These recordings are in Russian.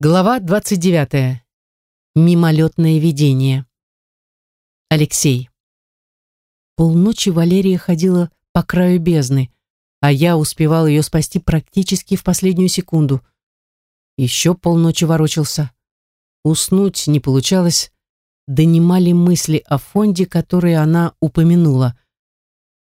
Глава 29. Мимолетное видение. Алексей. Полночи Валерия ходила по краю бездны, а я успевал ее спасти практически в последнюю секунду. Еще полночи ворочался. Уснуть не получалось, донимали мысли о фонде, который она упомянула.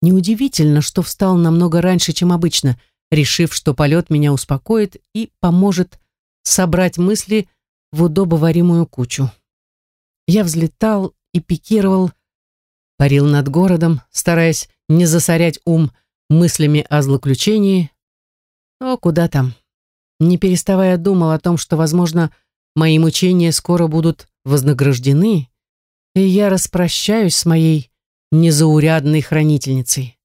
Неудивительно, что встал намного раньше, чем обычно, решив, что полет меня успокоит и поможет собрать мысли в удобоваримую кучу. Я взлетал и пикировал, парил над городом, стараясь не засорять ум мыслями о злоключении. Но куда там? Не переставая думал о том, что, возможно, мои мучения скоро будут вознаграждены, и я распрощаюсь с моей незаурядной хранительницей.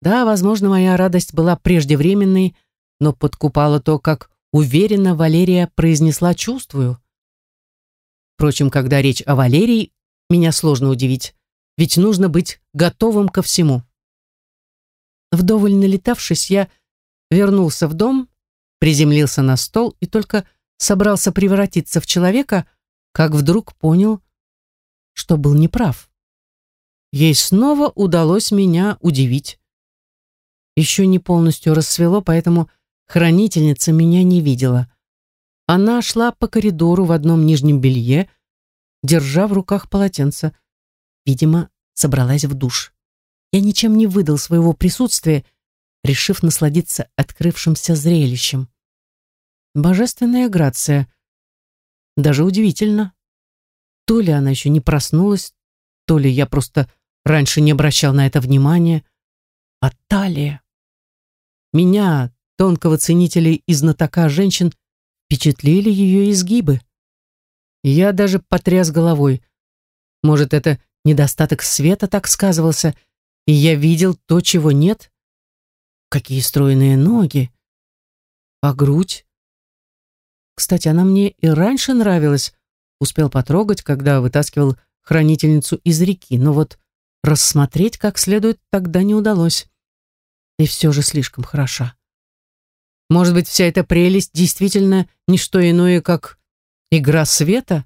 Да, возможно, моя радость была преждевременной, но подкупала то, как Уверенно Валерия произнесла «чувствую». Впрочем, когда речь о Валерии, меня сложно удивить, ведь нужно быть готовым ко всему. Вдоволь налетавшись, я вернулся в дом, приземлился на стол и только собрался превратиться в человека, как вдруг понял, что был неправ. Ей снова удалось меня удивить. Еще не полностью рассвело, поэтому Хранительница меня не видела. Она шла по коридору в одном нижнем белье, держа в руках полотенце. Видимо, собралась в душ. Я ничем не выдал своего присутствия, решив насладиться открывшимся зрелищем. Божественная грация. Даже удивительно. То ли она еще не проснулась, то ли я просто раньше не обращал на это внимания. А талия. Меня, тонкого ценителя и знатока женщин впечатлили ее изгибы. Я даже потряс головой. Может, это недостаток света так сказывался, и я видел то, чего нет? Какие стройные ноги! А грудь? Кстати, она мне и раньше нравилась. Успел потрогать, когда вытаскивал хранительницу из реки, но вот рассмотреть как следует тогда не удалось. И все же слишком хороша. Может быть, вся эта прелесть действительно не что иное, как игра света?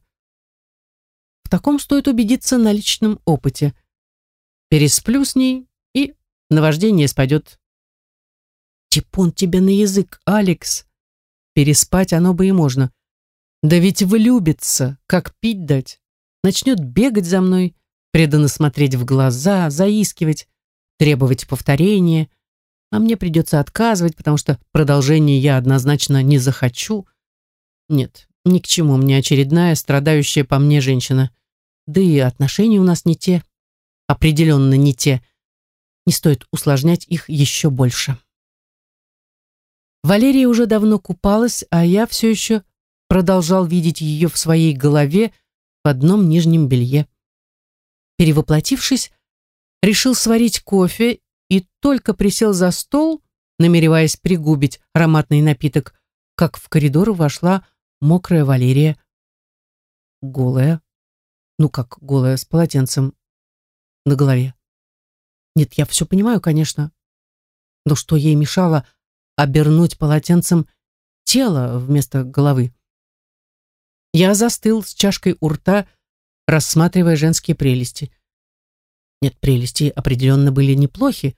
В таком стоит убедиться на личном опыте. Пересплю с ней, и наваждение спадет. Типун тебе на язык, Алекс. Переспать оно бы и можно. Да ведь влюбится, как пить дать. Начнет бегать за мной, преданно смотреть в глаза, заискивать, требовать повторения — а мне придется отказывать, потому что продолжение я однозначно не захочу. Нет, ни к чему мне очередная страдающая по мне женщина. Да и отношения у нас не те, определенно не те. Не стоит усложнять их еще больше. Валерия уже давно купалась, а я все еще продолжал видеть ее в своей голове в одном нижнем белье. Перевоплотившись, решил сварить кофе и только присел за стол, намереваясь пригубить ароматный напиток, как в коридор вошла мокрая Валерия. Голая. Ну как голая, с полотенцем на голове. Нет, я все понимаю, конечно. Но что ей мешало обернуть полотенцем тело вместо головы? Я застыл с чашкой у рта, рассматривая женские прелести. Нет, прелести определенно были неплохи.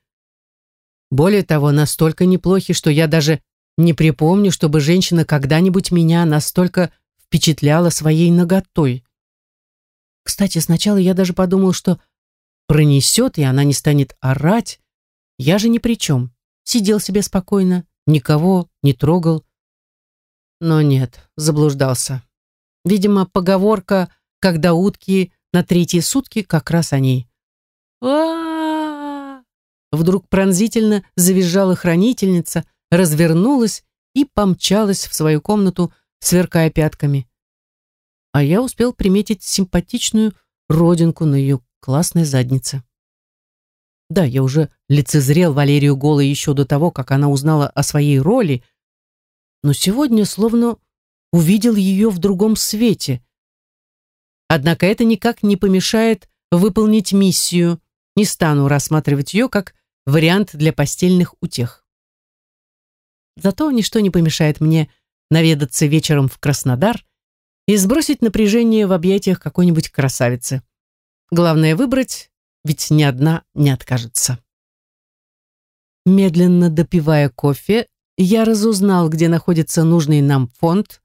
Более того, настолько неплохи, что я даже не припомню, чтобы женщина когда-нибудь меня настолько впечатляла своей наготой. Кстати, сначала я даже подумал, что пронесет, и она не станет орать. Я же ни при чем. Сидел себе спокойно, никого не трогал. Но нет, заблуждался. Видимо, поговорка «когда утки на третьи сутки» как раз о ней. Вдруг пронзительно завизжала хранительница, развернулась и помчалась в свою комнату, сверкая пятками. А я успел приметить симпатичную родинку на ее классной заднице. Да, я уже лицезрел Валерию голой еще до того, как она узнала о своей роли, но сегодня словно увидел ее в другом свете. Однако это никак не помешает выполнить миссию. Не стану рассматривать ее как вариант для постельных утех. Зато ничто не помешает мне наведаться вечером в Краснодар и сбросить напряжение в объятиях какой-нибудь красавицы. Главное выбрать, ведь ни одна не откажется. Медленно допивая кофе, я разузнал, где находится нужный нам фонд,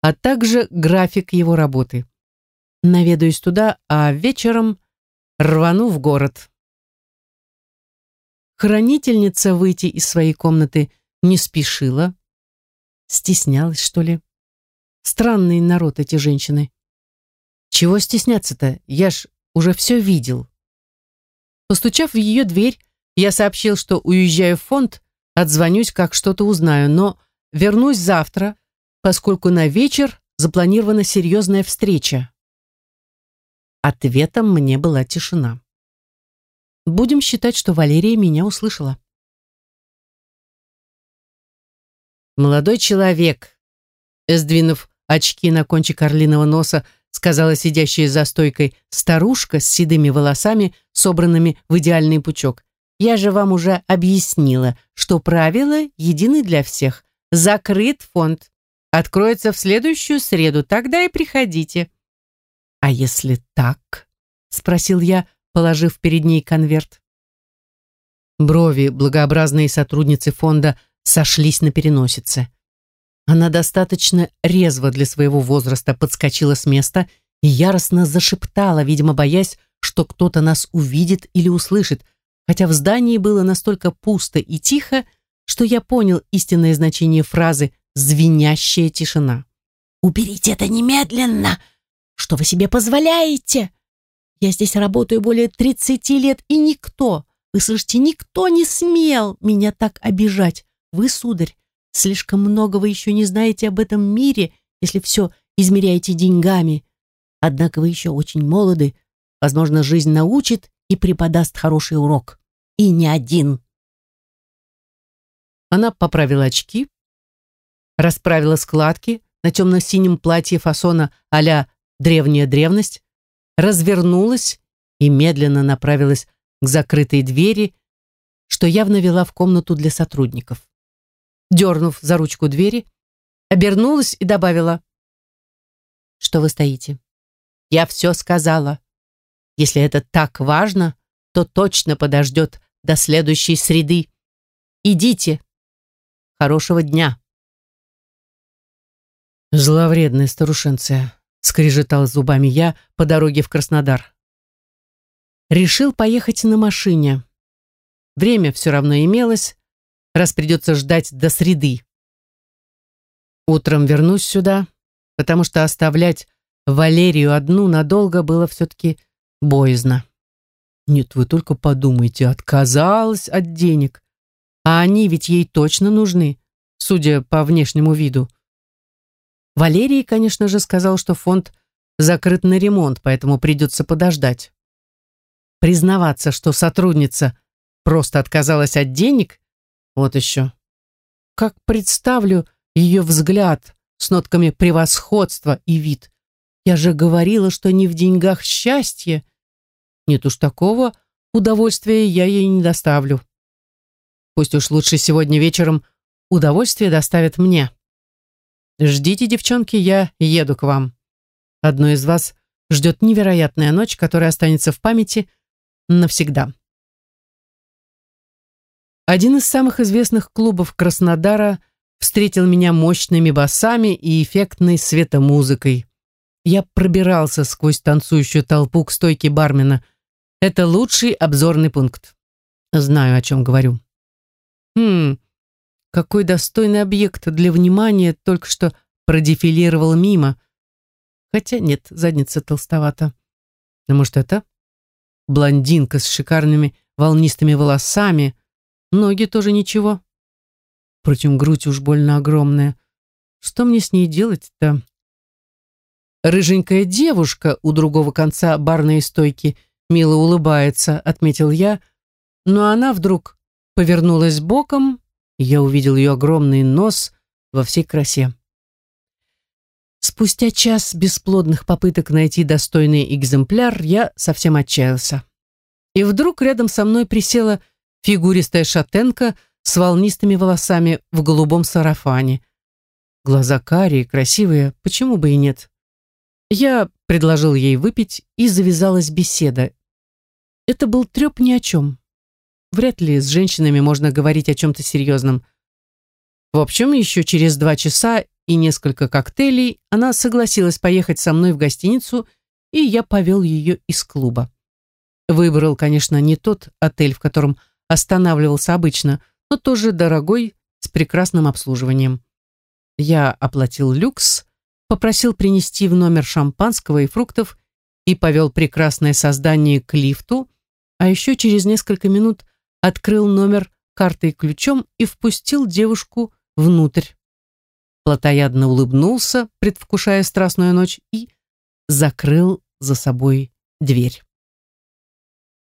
а также график его работы. Наведаюсь туда, а вечером рвану в город. Хранительница выйти из своей комнаты не спешила. Стеснялась, что ли? Странный народ эти женщины. Чего стесняться-то? Я ж уже все видел. Постучав в ее дверь, я сообщил, что уезжаю в фонд, отзвонюсь, как что-то узнаю, но вернусь завтра, поскольку на вечер запланирована серьезная встреча. Ответом мне была тишина. Будем считать, что Валерия меня услышала. Молодой человек, сдвинув очки на кончик орлиного носа, сказала сидящая за стойкой старушка с седыми волосами, собранными в идеальный пучок. «Я же вам уже объяснила, что правила едины для всех. Закрыт фонд. Откроется в следующую среду, тогда и приходите». «А если так?» — спросил я, положив перед ней конверт. Брови благообразной сотрудницы фонда сошлись на переносице. Она достаточно резво для своего возраста подскочила с места и яростно зашептала, видимо, боясь, что кто-то нас увидит или услышит, хотя в здании было настолько пусто и тихо, что я понял истинное значение фразы «звенящая тишина». «Уберите это немедленно! Что вы себе позволяете? Я здесь работаю более 30 лет, и никто, вы слышите, никто не смел меня так обижать. Вы, сударь, Слишком много вы еще не знаете об этом мире, если все измеряете деньгами. Однако вы еще очень молоды. Возможно, жизнь научит и преподаст хороший урок. И не один. Она поправила очки, расправила складки на темно-синем платье фасона а «Древняя древность», развернулась и медленно направилась к закрытой двери, что явно вела в комнату для сотрудников дернув за ручку двери, обернулась и добавила. «Что вы стоите? Я все сказала. Если это так важно, то точно подождет до следующей среды. Идите. Хорошего дня». «Зловредная старушенция», — скрежетал зубами я по дороге в Краснодар. Решил поехать на машине. Время все равно имелось, раз придется ждать до среды. Утром вернусь сюда, потому что оставлять Валерию одну надолго было все-таки боязно. Нет, вы только подумайте, отказалась от денег. А они ведь ей точно нужны, судя по внешнему виду. Валерий, конечно же, сказал, что фонд закрыт на ремонт, поэтому придется подождать. Признаваться, что сотрудница просто отказалась от денег, вот еще. Как представлю ее взгляд с нотками превосходства и вид. Я же говорила, что не в деньгах счастье. Нет уж такого удовольствия я ей не доставлю. Пусть уж лучше сегодня вечером удовольствие доставит мне. Ждите, девчонки, я еду к вам. Одной из вас ждет невероятная ночь, которая останется в памяти навсегда. Один из самых известных клубов Краснодара встретил меня мощными басами и эффектной светомузыкой. Я пробирался сквозь танцующую толпу к стойке бармена. Это лучший обзорный пункт. Знаю, о чем говорю. Хм, какой достойный объект для внимания только что продефилировал мимо. Хотя нет, задница толстовата. А может, это? Блондинка с шикарными волнистыми волосами, Ноги тоже ничего. Впрочем, грудь уж больно огромная. Что мне с ней делать-то? Рыженькая девушка у другого конца барной стойки мило улыбается, отметил я, но она вдруг повернулась боком, я увидел ее огромный нос во всей красе. Спустя час бесплодных попыток найти достойный экземпляр, я совсем отчаялся. И вдруг рядом со мной присела фигуристая шатенка с волнистыми волосами в голубом сарафане. Глаза карие, красивые, почему бы и нет? Я предложил ей выпить, и завязалась беседа. Это был треп ни о чем. Вряд ли с женщинами можно говорить о чем-то серьезном. В общем, еще через два часа и несколько коктейлей она согласилась поехать со мной в гостиницу, и я повел ее из клуба. Выбрал, конечно, не тот отель, в котором останавливался обычно, но тоже дорогой, с прекрасным обслуживанием. Я оплатил люкс, попросил принести в номер шампанского и фруктов и повел прекрасное создание к лифту, а еще через несколько минут открыл номер картой и ключом и впустил девушку внутрь. Платоядно улыбнулся, предвкушая страстную ночь, и закрыл за собой дверь.